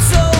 so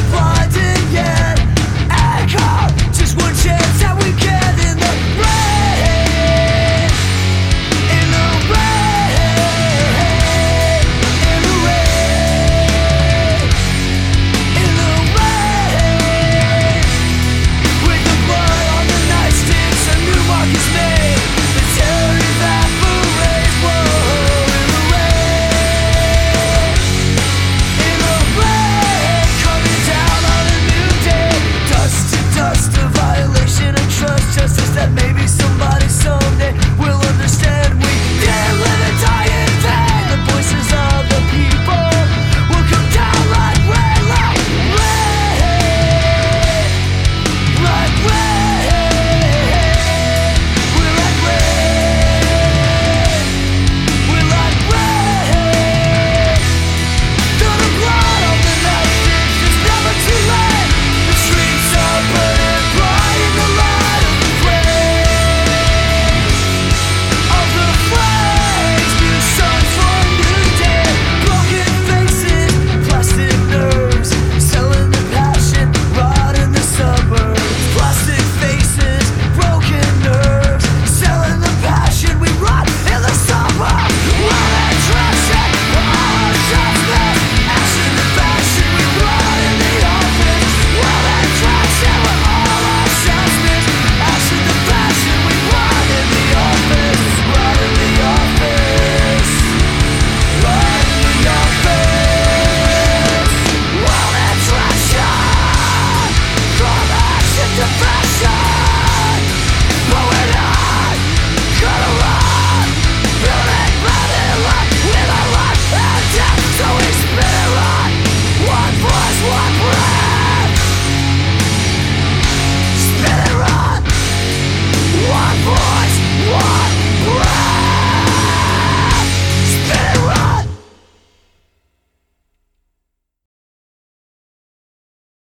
shine